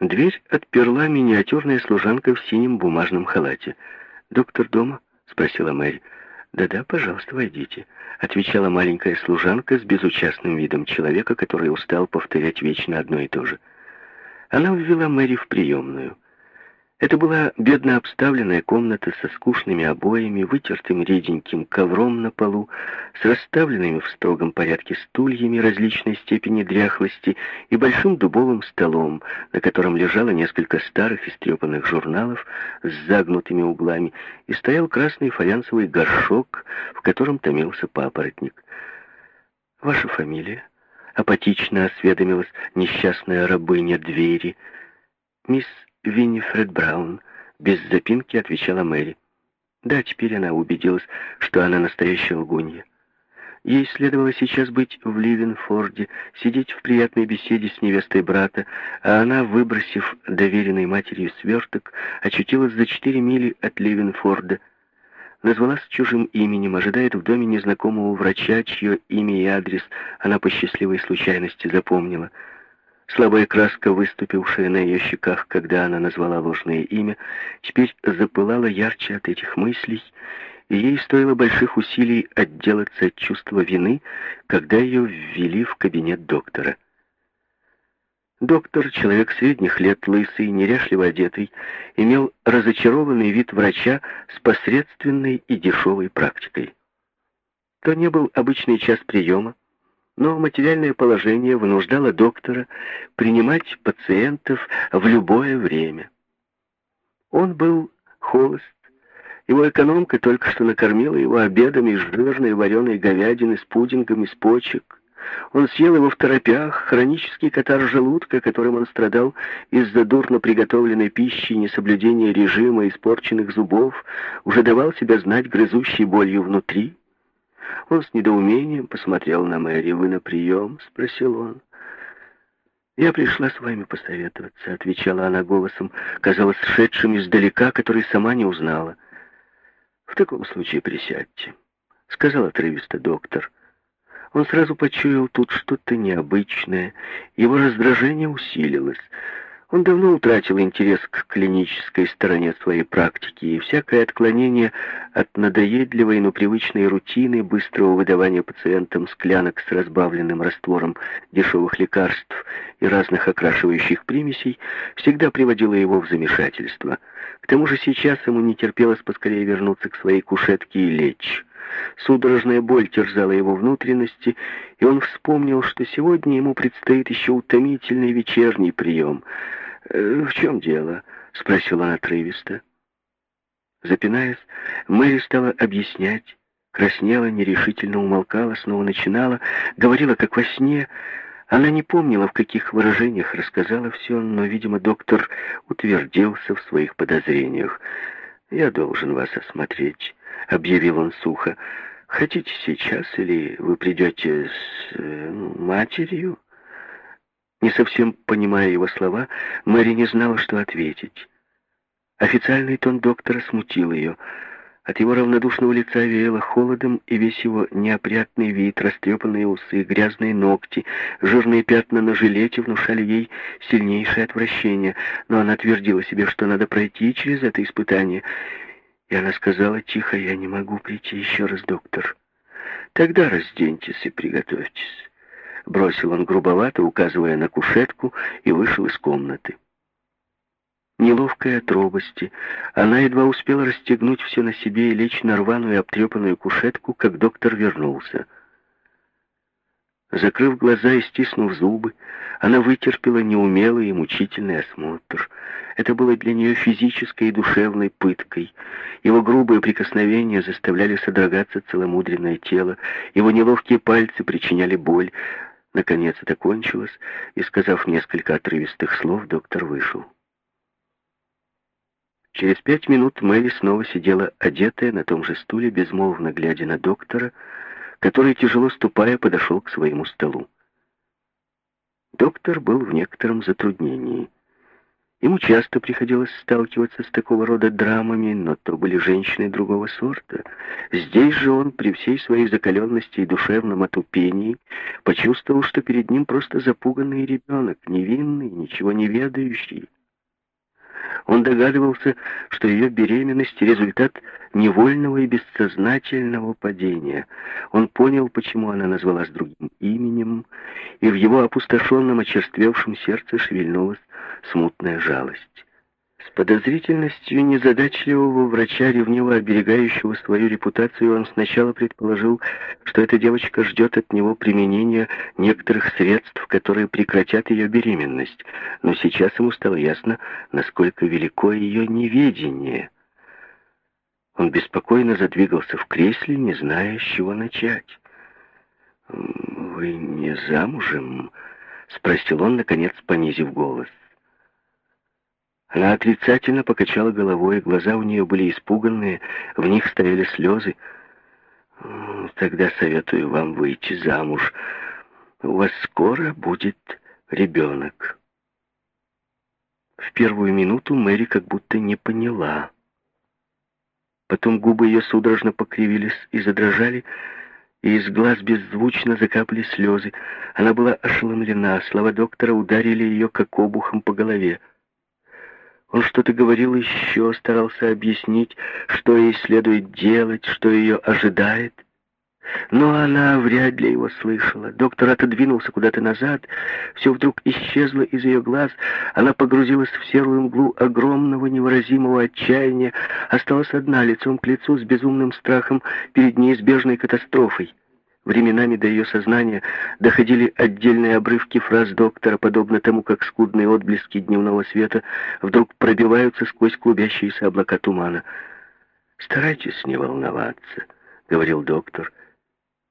Дверь отперла миниатюрная служанка в синем бумажном халате. «Доктор дома?» — спросила Мэри. «Да-да, пожалуйста, войдите», — отвечала маленькая служанка с безучастным видом человека, который устал повторять вечно одно и то же. Она ввела Мэри в приемную. Это была бедно обставленная комната со скучными обоями, вытертым реденьким ковром на полу, с расставленными в строгом порядке стульями различной степени дряхлости и большим дубовым столом, на котором лежало несколько старых истрепанных журналов с загнутыми углами, и стоял красный фаянсовый горшок, в котором томился папоротник. «Ваша фамилия?» — апатично осведомилась несчастная рабыня двери. «Мисс Виннифред Браун», — без запинки отвечала Мэри. Да, теперь она убедилась, что она настоящая лгунья. Ей следовало сейчас быть в Ливенфорде, сидеть в приятной беседе с невестой брата, а она, выбросив доверенной матерью сверток, очутилась за четыре мили от Ливенфорда. Назвалась чужим именем, ожидает в доме незнакомого врача, чье имя и адрес она по счастливой случайности запомнила — Слабая краска, выступившая на ее щеках, когда она назвала ложное имя, теперь запылала ярче от этих мыслей, и ей стоило больших усилий отделаться от чувства вины, когда ее ввели в кабинет доктора. Доктор, человек средних лет, лысый, неряшливо одетый, имел разочарованный вид врача с посредственной и дешевой практикой. То не был обычный час приема, но материальное положение вынуждало доктора принимать пациентов в любое время. Он был холост, его экономка только что накормила его обедом из жирной вареной говядины с пудингом из почек. Он съел его в торопях, хронический катар желудка, которым он страдал из-за дурно приготовленной пищи, несоблюдения режима, испорченных зубов, уже давал себя знать грызущей болью внутри. Он с недоумением посмотрел на Мэри. «Вы на прием?» — спросил он. «Я пришла с вами посоветоваться», — отвечала она голосом, казалось, шедшим издалека, который сама не узнала. «В таком случае присядьте», — сказал отрывисто доктор. Он сразу почуял тут что-то необычное. Его раздражение усилилось. Он давно утратил интерес к клинической стороне своей практики, и всякое отклонение от надоедливой, но привычной рутины быстрого выдавания пациентам склянок с разбавленным раствором дешевых лекарств и разных окрашивающих примесей всегда приводило его в замешательство. К тому же сейчас ему не терпелось поскорее вернуться к своей кушетке и лечь. Судорожная боль терзала его внутренности, и он вспомнил, что сегодня ему предстоит еще утомительный вечерний прием. «Э, «В чем дело?» — спросил он отрывисто. Запинаясь, Мэри стала объяснять, краснела, нерешительно умолкала, снова начинала, говорила, как во сне. Она не помнила, в каких выражениях рассказала все, но, видимо, доктор утвердился в своих подозрениях. «Я должен вас осмотреть», — объявил он сухо. «Хотите сейчас или вы придете с э, матерью?» Не совсем понимая его слова, Мэри не знала, что ответить. Официальный тон доктора смутил ее — от его равнодушного лица веяло холодом, и весь его неопрятный вид, растрепанные усы, грязные ногти, жирные пятна на жилете внушали ей сильнейшее отвращение, но она твердила себе, что надо пройти через это испытание. И она сказала тихо, «Я не могу прийти еще раз, доктор». «Тогда разденьтесь и приготовьтесь», — бросил он грубовато, указывая на кушетку, и вышел из комнаты. Неловкая от робости, она едва успела расстегнуть все на себе и лечь на рваную обтрепанную кушетку, как доктор вернулся. Закрыв глаза и стиснув зубы, она вытерпела неумелый и мучительный осмотр. Это было для нее физической и душевной пыткой. Его грубые прикосновения заставляли содрогаться целомудренное тело, его неловкие пальцы причиняли боль. Наконец это кончилось, и, сказав несколько отрывистых слов, доктор вышел. Через пять минут Мэри снова сидела одетая на том же стуле, безмолвно глядя на доктора, который, тяжело ступая, подошел к своему столу. Доктор был в некотором затруднении. Ему часто приходилось сталкиваться с такого рода драмами, но то были женщины другого сорта. Здесь же он, при всей своей закаленности и душевном отупении, почувствовал, что перед ним просто запуганный ребенок, невинный, ничего не ведающий. Он догадывался, что ее беременность — результат невольного и бессознательного падения. Он понял, почему она назвалась другим именем, и в его опустошенном, очерствевшем сердце шевельнулась смутная жалость. С подозрительностью незадачливого врача, ревниво оберегающего свою репутацию, он сначала предположил, что эта девочка ждет от него применения некоторых средств, которые прекратят ее беременность. Но сейчас ему стало ясно, насколько велико ее неведение. Он беспокойно задвигался в кресле, не зная, с чего начать. «Вы не замужем?» — спросил он, наконец, понизив голос. Она отрицательно покачала головой, глаза у нее были испуганные, в них стояли слезы. «Тогда советую вам выйти замуж. У вас скоро будет ребенок». В первую минуту Мэри как будто не поняла. Потом губы ее судорожно покривились и задрожали, и из глаз беззвучно закапали слезы. Она была ошеломлена, слова доктора ударили ее как обухом по голове. Он что-то говорил еще, старался объяснить, что ей следует делать, что ее ожидает. Но она вряд ли его слышала. Доктор отодвинулся куда-то назад. Все вдруг исчезло из ее глаз. Она погрузилась в серую мглу огромного невыразимого отчаяния. Осталась одна, лицом к лицу, с безумным страхом перед неизбежной катастрофой. Временами до ее сознания доходили отдельные обрывки фраз доктора, подобно тому, как скудные отблески дневного света вдруг пробиваются сквозь клубящиеся облака тумана. «Старайтесь не волноваться», — говорил доктор.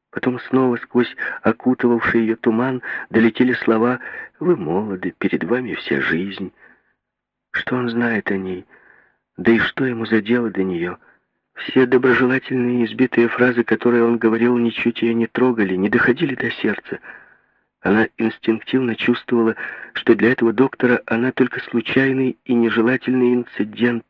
Потом снова сквозь окутывавший ее туман долетели слова «Вы молоды, перед вами вся жизнь». Что он знает о ней? Да и что ему за дело до нее? Все доброжелательные избитые фразы, которые он говорил, ничуть ее не трогали, не доходили до сердца. Она инстинктивно чувствовала, что для этого доктора она только случайный и нежелательный инцидент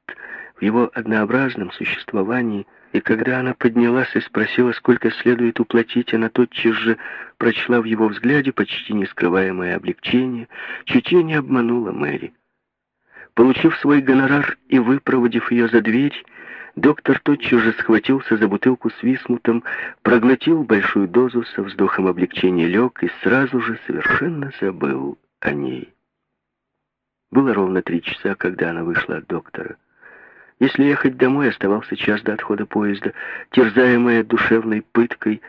в его однообразном существовании. И когда она поднялась и спросила, сколько следует уплатить, она тотчас же прочла в его взгляде почти нескрываемое облегчение. Чутье не обманула Мэри. Получив свой гонорар и выпроводив ее за дверь, Доктор тотчас же схватился за бутылку с висмутом, проглотил большую дозу со вздохом облегчения лег и сразу же совершенно забыл о ней. Было ровно три часа, когда она вышла от доктора. Если ехать домой, оставался час до отхода поезда. Терзаемая душевной пыткой,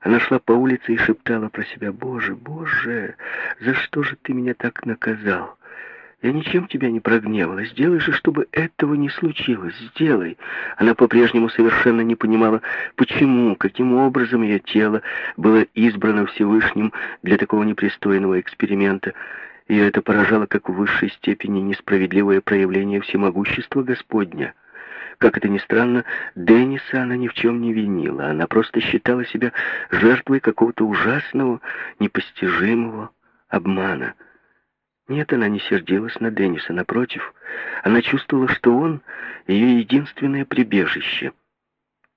она шла по улице и шептала про себя, «Боже, Боже, за что же ты меня так наказал?» Я ничем тебя не прогневала. Сделай же, чтобы этого не случилось. Сделай. Она по-прежнему совершенно не понимала, почему, каким образом ее тело было избрано Всевышним для такого непристойного эксперимента. Ее это поражало как в высшей степени несправедливое проявление всемогущества Господня. Как это ни странно, Денниса она ни в чем не винила. Она просто считала себя жертвой какого-то ужасного, непостижимого обмана. Нет, она не сердилась на Денниса, напротив. Она чувствовала, что он — ее единственное прибежище.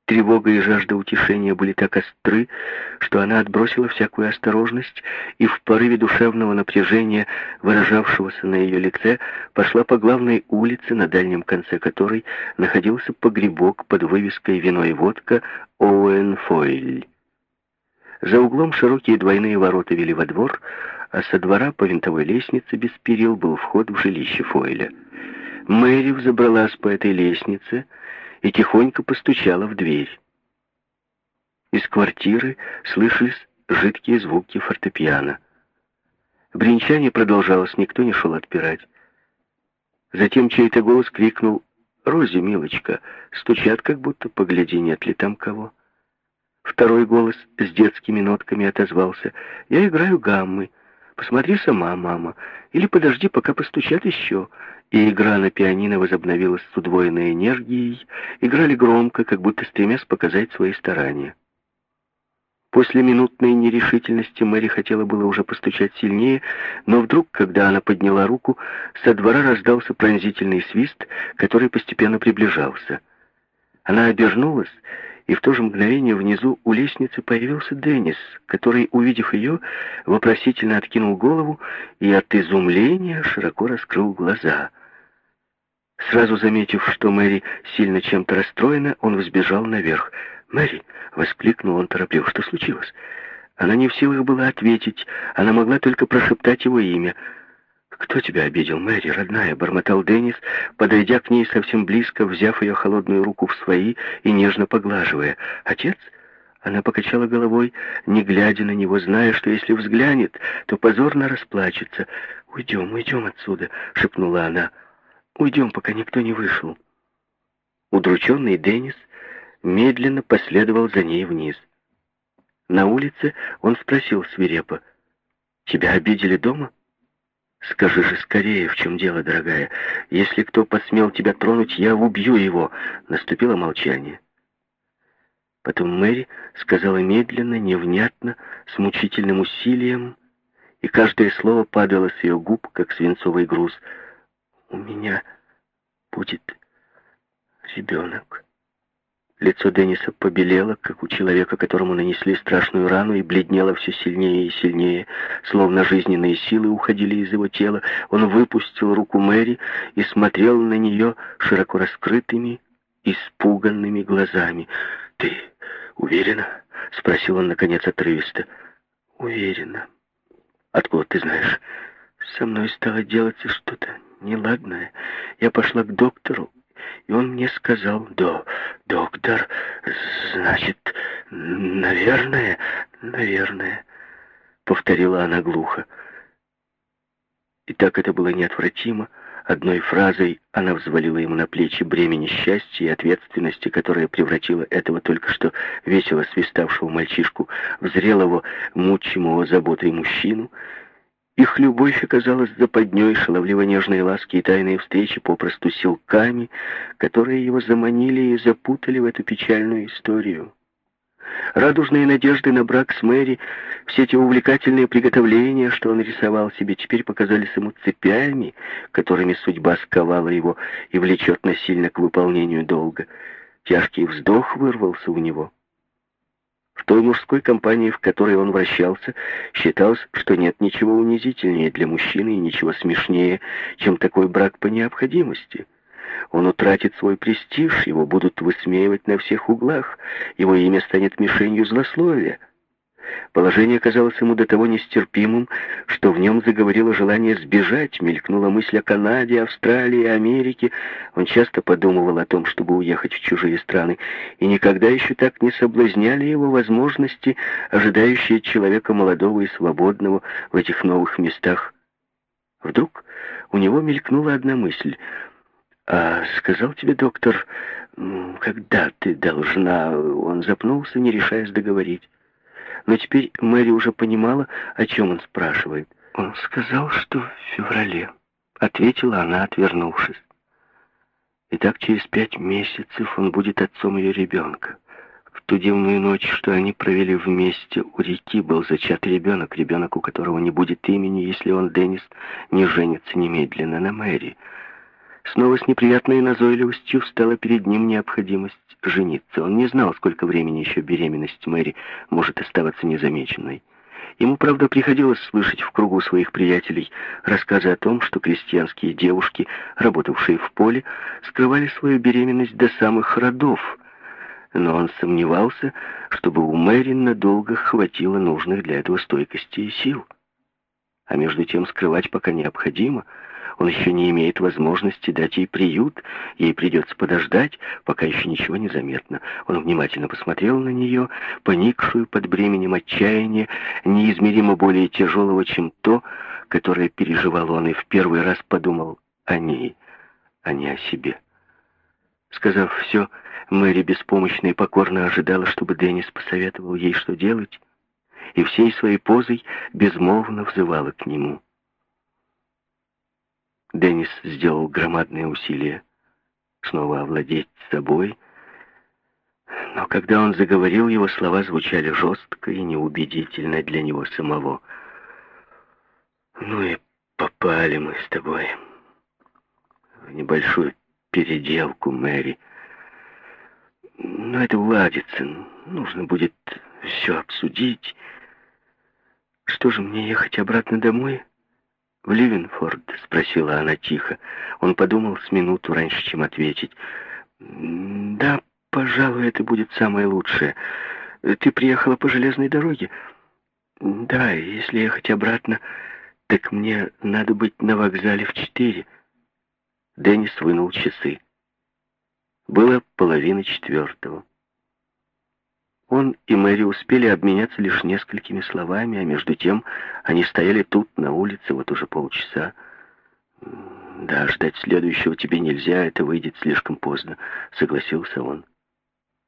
Тревога и жажда утешения были так остры, что она отбросила всякую осторожность и в порыве душевного напряжения, выражавшегося на ее лице, пошла по главной улице, на дальнем конце которой находился погребок под вывеской «Вино и водка Оуэн Фойль». За углом широкие двойные ворота вели во двор, а со двора по винтовой лестнице без перил был вход в жилище Фойля. Мэри взобралась по этой лестнице и тихонько постучала в дверь. Из квартиры слышались жидкие звуки фортепиано. Бринчание продолжалось, никто не шел отпирать. Затем чей-то голос крикнул «Рози, милочка!» Стучат, как будто, погляди, нет ли там кого. Второй голос с детскими нотками отозвался «Я играю гаммы». Посмотри сама, мама, или подожди, пока постучат еще». И игра на пианино возобновилась с удвоенной энергией, играли громко, как будто стремясь показать свои старания. После минутной нерешительности Мэри хотела было уже постучать сильнее, но вдруг, когда она подняла руку, со двора раздался пронзительный свист, который постепенно приближался. Она обернулась, и в то же мгновение внизу у лестницы появился Деннис, который, увидев ее, вопросительно откинул голову и от изумления широко раскрыл глаза. Сразу заметив, что Мэри сильно чем-то расстроена, он взбежал наверх. «Мэри!» — воскликнул он торопливо. «Что случилось?» Она не в силах была ответить. Она могла только прошептать его имя. «Кто тебя обидел, Мэри, родная?» — бормотал Деннис, подойдя к ней совсем близко, взяв ее холодную руку в свои и нежно поглаживая. «Отец?» Она покачала головой, не глядя на него, зная, что если взглянет, то позорно расплачется. «Уйдем, уйдем отсюда», — шепнула она. «Уйдем, пока никто не вышел». Удрученный Деннис медленно последовал за ней вниз. На улице он спросил свирепо, «Тебя обидели дома?» «Скажи же скорее, в чем дело, дорогая. Если кто посмел тебя тронуть, я убью его». Наступило молчание. Потом Мэри сказала медленно, невнятно, с мучительным усилием, и каждое слово падало с ее губ, как свинцовый груз. «У меня будет ребенок». Лицо Денниса побелело, как у человека, которому нанесли страшную рану, и бледнело все сильнее и сильнее, словно жизненные силы уходили из его тела. Он выпустил руку Мэри и смотрел на нее широко раскрытыми, испуганными глазами. «Ты уверена?» — спросил он, наконец, отрывисто. «Уверена. Откуда ты знаешь? Со мной стало делаться что-то неладное. Я пошла к доктору, и он мне сказал, да, доктор, значит, наверное, наверное, повторила она глухо. И так это было неотвратимо. Одной фразой она взвалила ему на плечи бремя несчастья и ответственности, которая превратила этого только что весело свиставшего мальчишку в зрелого, мучимого заботой мужчину — их любовь оказалась западней, шаловливо-нежные ласки и тайные встречи попросту силками, которые его заманили и запутали в эту печальную историю. Радужные надежды на брак с Мэри, все эти увлекательные приготовления, что он рисовал себе, теперь показались ему цепями, которыми судьба сковала его и влечет насильно к выполнению долга. Тяжкий вздох вырвался у него. Той мужской компании, в которой он вращался, считалось, что нет ничего унизительнее для мужчины и ничего смешнее, чем такой брак по необходимости. Он утратит свой престиж, его будут высмеивать на всех углах, его имя станет мишенью злословия. Положение казалось ему до того нестерпимым, что в нем заговорило желание сбежать, мелькнула мысль о Канаде, Австралии, Америке. Он часто подумывал о том, чтобы уехать в чужие страны, и никогда еще так не соблазняли его возможности, ожидающие человека молодого и свободного в этих новых местах. Вдруг у него мелькнула одна мысль. «А сказал тебе доктор, когда ты должна...» Он запнулся, не решаясь договорить. Но теперь Мэри уже понимала, о чем он спрашивает. «Он сказал, что в феврале», — ответила она, отвернувшись. И так через пять месяцев он будет отцом ее ребенка. В ту дивную ночь, что они провели вместе у реки, был зачат ребенок, ребенок, у которого не будет имени, если он, Деннис, не женится немедленно на Мэри. Снова с неприятной назойливостью встала перед ним необходимость жениться. Он не знал, сколько времени еще беременность Мэри может оставаться незамеченной. Ему, правда, приходилось слышать в кругу своих приятелей рассказы о том, что крестьянские девушки, работавшие в поле, скрывали свою беременность до самых родов. Но он сомневался, чтобы у Мэри надолго хватило нужных для этого стойкости и сил. А между тем скрывать пока необходимо — он еще не имеет возможности дать ей приют, ей придется подождать, пока еще ничего не заметно. Он внимательно посмотрел на нее, поникшую под бременем отчаяния, неизмеримо более тяжелого, чем то, которое переживал он, и в первый раз подумал о ней, а не о себе. Сказав все, Мэри беспомощно и покорно ожидала, чтобы Деннис посоветовал ей, что делать, и всей своей позой безмолвно взывала к нему. Деннис сделал громадные усилия снова овладеть собой, Но когда он заговорил, его слова звучали жестко и неубедительно для него самого. «Ну и попали мы с тобой в небольшую переделку, Мэри. Но это уладится. Нужно будет все обсудить. Что же, мне ехать обратно домой?» «В Ливенфорд?» — спросила она тихо. Он подумал с минуту раньше, чем ответить. «Да, пожалуй, это будет самое лучшее. Ты приехала по железной дороге?» «Да, если ехать обратно, так мне надо быть на вокзале в четыре». Деннис вынул часы. Было половина четвертого. Он и Мэри успели обменяться лишь несколькими словами, а между тем они стояли тут, на улице, вот уже полчаса. «Да, ждать следующего тебе нельзя, это выйдет слишком поздно», — согласился он.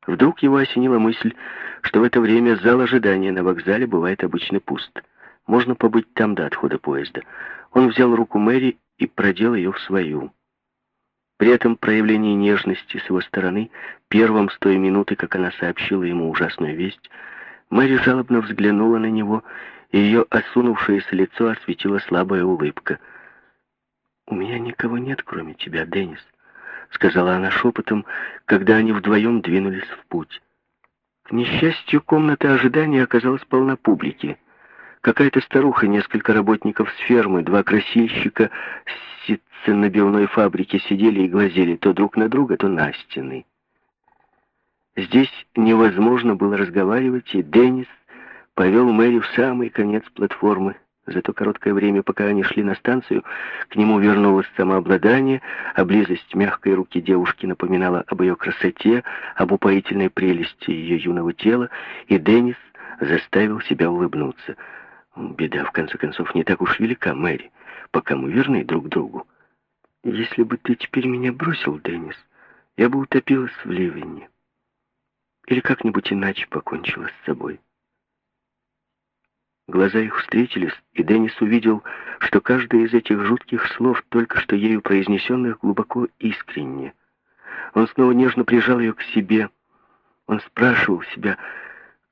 Вдруг его осенила мысль, что в это время зал ожидания на вокзале бывает обычно пуст. Можно побыть там до отхода поезда. Он взял руку Мэри и продел ее в свою. При этом проявлении нежности с его стороны, первым с той минуты, как она сообщила ему ужасную весть, Мэри жалобно взглянула на него, и ее осунувшееся лицо осветила слабая улыбка. «У меня никого нет, кроме тебя, Деннис», — сказала она шепотом, когда они вдвоем двинулись в путь. К несчастью, комната ожидания оказалась полна публики. Какая-то старуха, несколько работников с фермы, два красильщика с ситценно-белной фабрики сидели и глазели то друг на друга, то на стены. Здесь невозможно было разговаривать, и Деннис повел Мэри в самый конец платформы. За то короткое время, пока они шли на станцию, к нему вернулось самообладание, а близость мягкой руки девушки напоминала об ее красоте, об упоительной прелести ее юного тела, и Деннис заставил себя улыбнуться — Беда, в конце концов, не так уж велика, Мэри, пока мы верны друг другу. Если бы ты теперь меня бросил, Деннис, я бы утопилась в ливне. Или как-нибудь иначе покончила с собой. Глаза их встретились, и Деннис увидел, что каждое из этих жутких слов, только что ею произнесенных, глубоко искренне. Он снова нежно прижал ее к себе. Он спрашивал себя,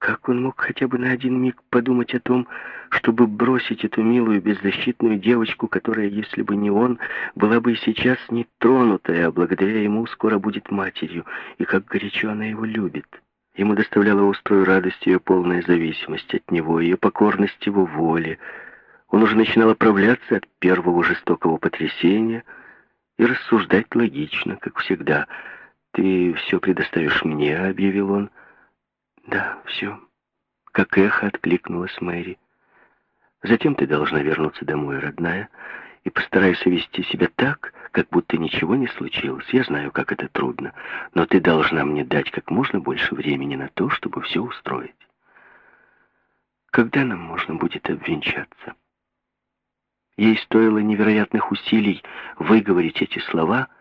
как он мог хотя бы на один миг подумать о том, чтобы бросить эту милую беззащитную девочку, которая, если бы не он, была бы и сейчас не тронутая, а благодаря ему скоро будет матерью, и как горячо она его любит. Ему доставляла острую радость ее полная зависимость от него, ее покорность его воле. Он уже начинал оправляться от первого жестокого потрясения и рассуждать логично, как всегда. «Ты все предоставишь мне», — объявил он, — «Да, все». Как эхо откликнулась Мэри. «Затем ты должна вернуться домой, родная, и постарайся вести себя так, как будто ничего не случилось. Я знаю, как это трудно, но ты должна мне дать как можно больше времени на то, чтобы все устроить. Когда нам можно будет обвенчаться?» Ей стоило невероятных усилий выговорить эти слова —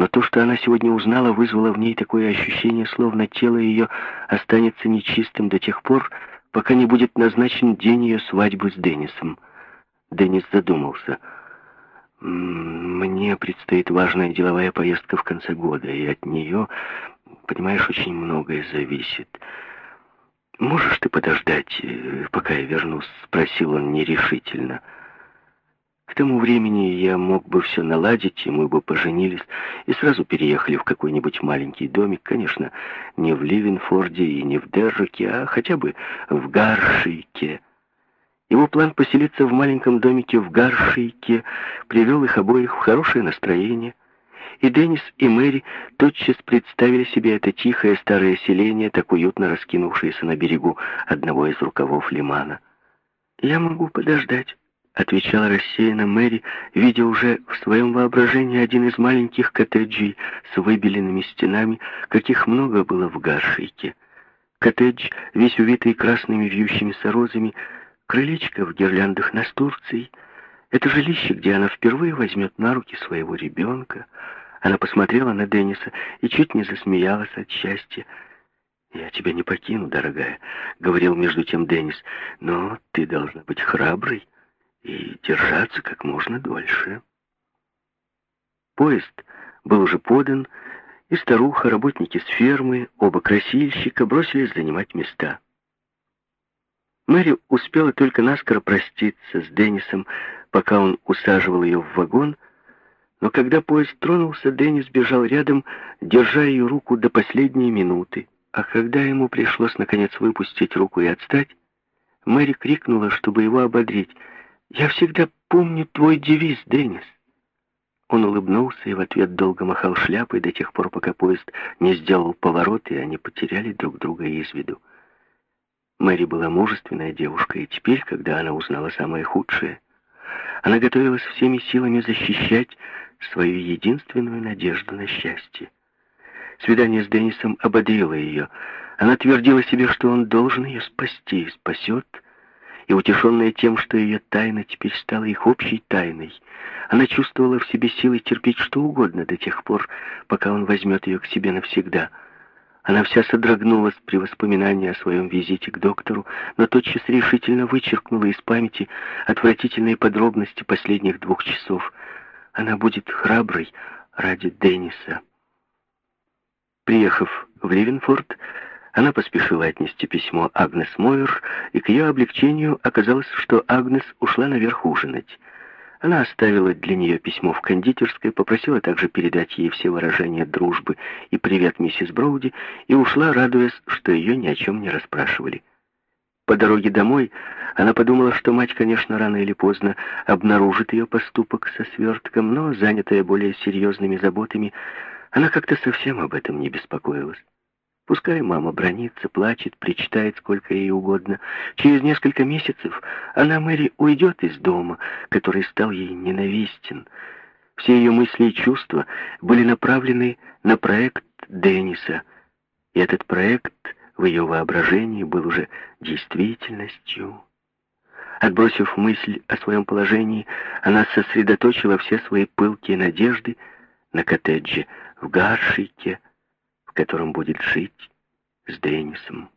но то, что она сегодня узнала, вызвало в ней такое ощущение, словно тело ее останется нечистым до тех пор, пока не будет назначен день ее свадьбы с Деннисом. Деннис задумался. «Мне предстоит важная деловая поездка в конце года, и от нее, понимаешь, очень многое зависит. Можешь ты подождать, э, пока я вернусь?» — спросил он нерешительно. — к тому времени я мог бы все наладить, и мы бы поженились, и сразу переехали в какой-нибудь маленький домик, конечно, не в Ливенфорде и не в Держике, а хотя бы в Гаршике. Его план поселиться в маленьком домике в Гаршике привел их обоих в хорошее настроение, и Деннис и Мэри тотчас представили себе это тихое старое селение, так уютно раскинувшееся на берегу одного из рукавов лимана. «Я могу подождать», отвечала рассеянно Мэри, видя уже в своем воображении один из маленьких коттеджей с выбеленными стенами, каких много было в Гаршике. Коттедж, весь увитый красными вьющимися розами, крылечко в гирляндах настурций. Это жилище, где она впервые возьмет на руки своего ребенка. Она посмотрела на Денниса и чуть не засмеялась от счастья. «Я тебя не покину, дорогая», — говорил между тем Деннис, — «но ты должна быть храброй» и держаться как можно дольше. Поезд был уже подан, И старуха, работники с фермы, оба красильщика бросились занимать места. Мэри успела только наскоро проститься с Деннисом, пока он усаживал ее в вагон, но когда поезд тронулся, Деннис бежал рядом, держа ее руку до последней минуты. А когда ему пришлось, наконец, выпустить руку и отстать, Мэри крикнула, чтобы его ободрить. «Я всегда помню твой девиз, Деннис». Он улыбнулся и в ответ долго махал шляпой до тех пор, пока поезд не сделал поворот, и они потеряли друг друга из виду. Мэри была мужественная девушка, и теперь, когда она узнала самое худшее, она готовилась всеми силами защищать свою единственную надежду на счастье. Свидание с Деннисом ободрило ее. Она твердила себе, что он должен ее спасти, спасет, и утешенная тем, что ее тайна теперь стала их общей тайной, она чувствовала в себе силы терпеть что угодно до тех пор, пока он возьмет ее к себе навсегда — она вся содрогнулась при воспоминании о своем визите к доктору, но тотчас решительно вычеркнула из памяти отвратительные подробности последних двух часов. Она будет храброй ради Денниса. Приехав в Ливенфорд, она поспешила отнести письмо Агнес Мойер, и к ее облегчению оказалось, что Агнес ушла наверх ужинать. Она оставила для нее письмо в кондитерской, попросила также передать ей все выражения дружбы и привет миссис Броуди, и ушла, радуясь, что ее ни о чем не расспрашивали. По дороге домой она подумала, что мать, конечно, рано или поздно обнаружит ее поступок со свертком, но, занятая более серьезными заботами, она как-то совсем об этом не беспокоилась. Пускай мама бронится, плачет, причитает сколько ей угодно. Через несколько месяцев она, Мэри, уйдет из дома, который стал ей ненавистен. Все ее мысли и чувства были направлены на проект Денниса. И этот проект в ее воображении был уже действительностью. Отбросив мысль о своем положении, она сосредоточила все свои пылкие надежды на коттедже в Гаршике, в котором будет жить с Деннисом.